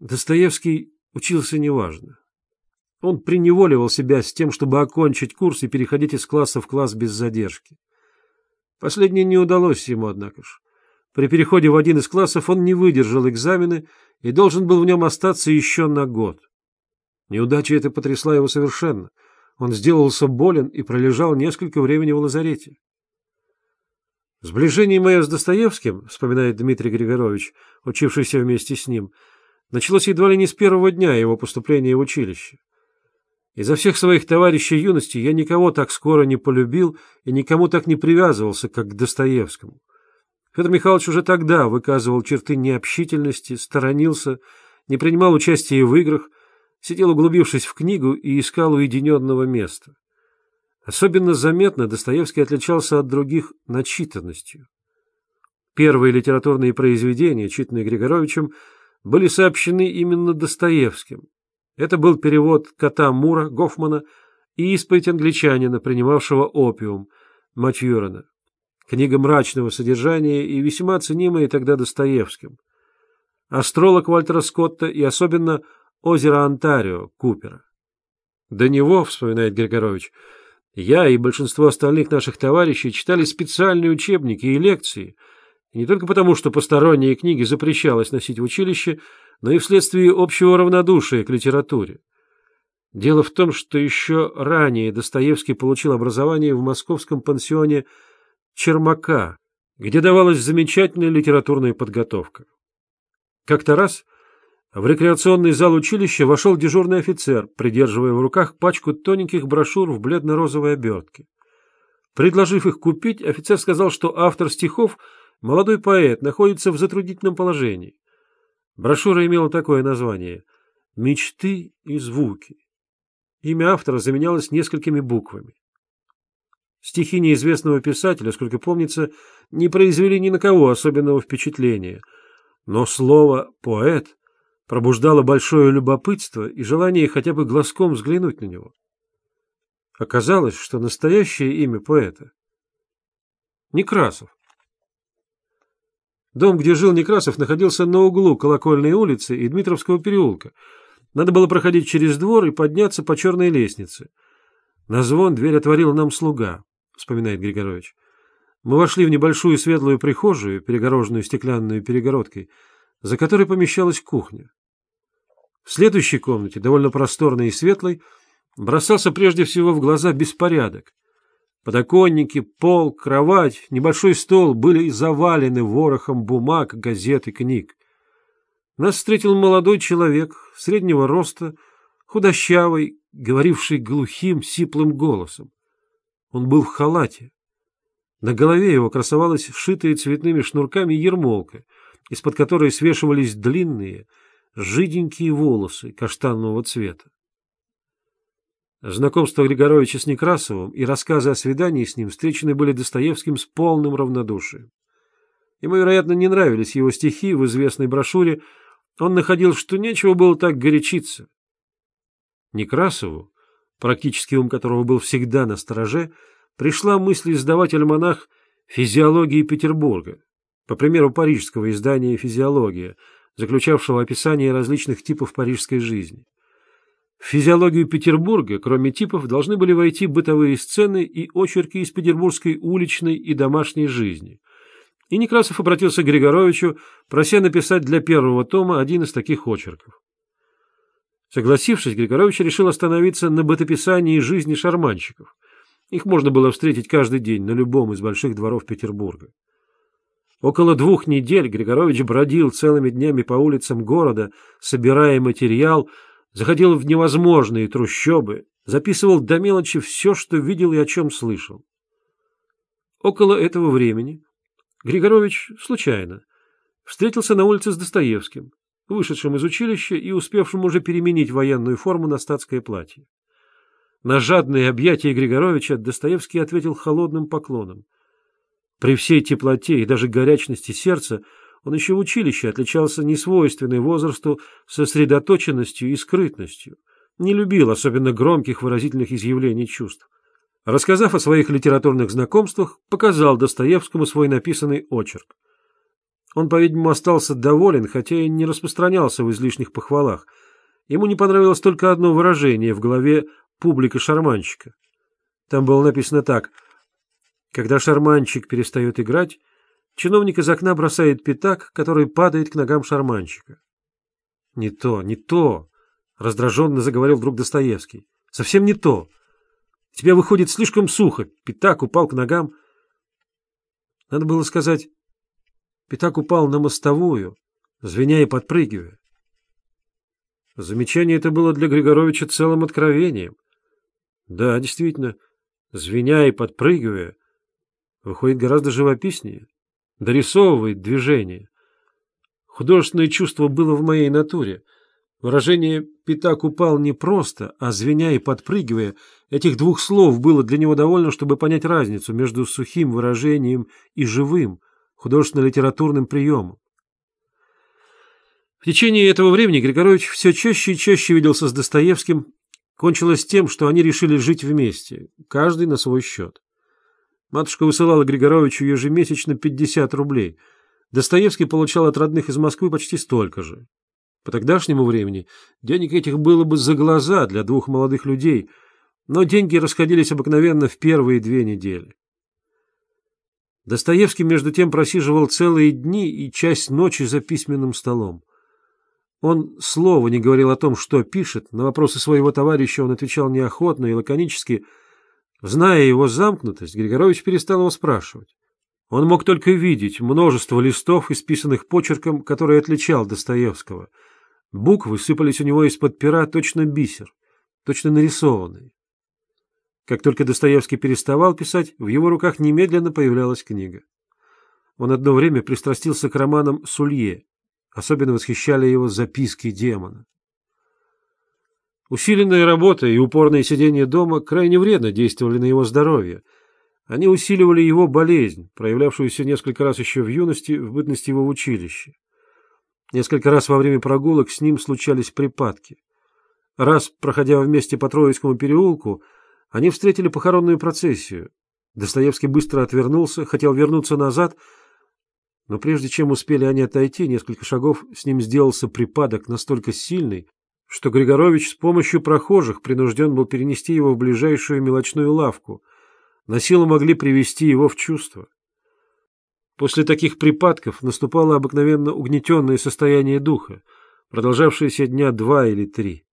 Достоевский учился неважно. Он приневоливал себя с тем, чтобы окончить курс и переходить из класса в класс без задержки. Последнее не удалось ему, однако ж. При переходе в один из классов он не выдержал экзамены и должен был в нем остаться еще на год. Неудача эта потрясла его совершенно. Он сделался болен и пролежал несколько времени в лазарете. Сближение мое с Достоевским, вспоминает Дмитрий Григорович, учившийся вместе с ним, началось едва ли не с первого дня его поступления в училище. Изо всех своих товарищей юности я никого так скоро не полюбил и никому так не привязывался, как к Достоевскому. Федор Михайлович уже тогда выказывал черты необщительности, сторонился, не принимал участия в играх, сидел углубившись в книгу и искал уединенного места. Особенно заметно Достоевский отличался от других начитанностью. Первые литературные произведения, читанные Григоровичем, были сообщены именно Достоевским, это был перевод кота Мура Гофмана и исповедь англичанина, принимавшего опиум, Матьюрена. Книга мрачного содержания и весьма ценимая тогда Достоевским. Астролог Вальтера Скотта и особенно «Озеро Онтарио» Купера. До него, вспоминает Григорович, я и большинство остальных наших товарищей читали специальные учебники и лекции, не только потому, что посторонние книги запрещалось носить в училище, но и вследствие общего равнодушия к литературе. Дело в том, что еще ранее Достоевский получил образование в московском пансионе Чермака, где давалась замечательная литературная подготовка. Как-то раз в рекреационный зал училища вошел дежурный офицер, придерживая в руках пачку тоненьких брошюр в бледно-розовой обертке. Предложив их купить, офицер сказал, что автор стихов, молодой поэт, находится в затруднительном положении. Брошюра имела такое название «Мечты и звуки». Имя автора заменялось несколькими буквами. Стихи неизвестного писателя, сколько помнится, не произвели ни на кого особенного впечатления, но слово «поэт» пробуждало большое любопытство и желание хотя бы глазком взглянуть на него. Оказалось, что настоящее имя поэта — Некрасов. Дом, где жил Некрасов, находился на углу Колокольной улицы и Дмитровского переулка. Надо было проходить через двор и подняться по черной лестнице. На звон дверь отворил нам слуга, вспоминает Григорович. Мы вошли в небольшую светлую прихожую, перегороженную стеклянной перегородкой, за которой помещалась кухня. В следующей комнате, довольно просторной и светлой, бросался прежде всего в глаза беспорядок. Подоконники, пол, кровать, небольшой стол были завалены ворохом бумаг, газет и книг. Нас встретил молодой человек, среднего роста, худощавый, говоривший глухим, сиплым голосом. Он был в халате. На голове его красовалась шитая цветными шнурками ермолка, из-под которой свешивались длинные, жиденькие волосы каштанового цвета. Знакомство Григоровича с Некрасовым и рассказы о свидании с ним встречены были Достоевским с полным равнодушием. Ему, вероятно, не нравились его стихи в известной брошюре, он находил, что нечего было так горячиться. Некрасову, практически ум которого был всегда на стороже, пришла мысль издавать альманах «Физиологии Петербурга», по примеру парижского издания «Физиология», заключавшего описание различных типов парижской жизни. В физиологию Петербурга, кроме типов, должны были войти бытовые сцены и очерки из петербургской уличной и домашней жизни. И Некрасов обратился к Григоровичу, прося написать для первого тома один из таких очерков. Согласившись, Григорович решил остановиться на бытописании жизни шарманщиков. Их можно было встретить каждый день на любом из больших дворов Петербурга. Около двух недель Григорович бродил целыми днями по улицам города, собирая материал, заходил в невозможные трущобы, записывал до мелочи все, что видел и о чем слышал. Около этого времени Григорович случайно встретился на улице с Достоевским, вышедшим из училища и успевшим уже переменить военную форму на статское платье. На жадные объятия Григоровича Достоевский ответил холодным поклоном. При всей теплоте и даже горячности сердца он еще в училище отличался несвойственной возрасту сосредоточенностью и скрытностью, не любил особенно громких выразительных изъявлений чувств. Рассказав о своих литературных знакомствах, показал Достоевскому свой написанный очерк. Он, по-видимому, остался доволен, хотя и не распространялся в излишних похвалах. Ему не понравилось только одно выражение в голове публика шарманщика. Там было написано так. Когда шарманщик перестает играть, чиновник из окна бросает пятак, который падает к ногам шарманщика. Не то, не то, раздраженно заговорил вдруг Достоевский. Совсем не то. Тебя выходит слишком сухо. Пятак упал к ногам. Надо было сказать, пятак упал на мостовую, звеня и подпрыгивая. Замечание это было для Григоровича целым откровением. Да, действительно, звеня и подпрыгивая, выходит гораздо живописнее, дорисовывает движение. Художественное чувство было в моей натуре. Выражение «пятак упал» не просто, а звеня и подпрыгивая, этих двух слов было для него довольно, чтобы понять разницу между сухим выражением и живым, художественно-литературным приемом. В течение этого времени Григорович все чаще и чаще виделся с Достоевским. Кончилось тем, что они решили жить вместе, каждый на свой счет. Матушка высылала Григоровичу ежемесячно 50 рублей. Достоевский получал от родных из Москвы почти столько же. По тогдашнему времени денег этих было бы за глаза для двух молодых людей, но деньги расходились обыкновенно в первые две недели. Достоевский, между тем, просиживал целые дни и часть ночи за письменным столом. Он слова не говорил о том, что пишет, на вопросы своего товарища он отвечал неохотно и лаконически. Зная его замкнутость, Григорович перестал его спрашивать. Он мог только видеть множество листов, исписанных почерком, который отличал Достоевского. Буквы сыпались у него из-под пера точно бисер, точно нарисованные. Как только Достоевский переставал писать, в его руках немедленно появлялась книга. Он одно время пристрастился к романам Сулье, Особенно восхищали его записки демона. Усиленная работа и упорное сидение дома крайне вредно действовали на его здоровье. Они усиливали его болезнь, проявлявшуюся несколько раз еще в юности, в бытности его в училище. Несколько раз во время прогулок с ним случались припадки. Раз, проходя вместе по Троицкому переулку, они встретили похоронную процессию. Достоевский быстро отвернулся, хотел вернуться назад — но прежде чем успели они отойти, несколько шагов с ним сделался припадок настолько сильный, что Григорович с помощью прохожих принужден был перенести его в ближайшую мелочную лавку. На силу могли привести его в чувство. После таких припадков наступало обыкновенно угнетенное состояние духа, продолжавшееся дня два или три.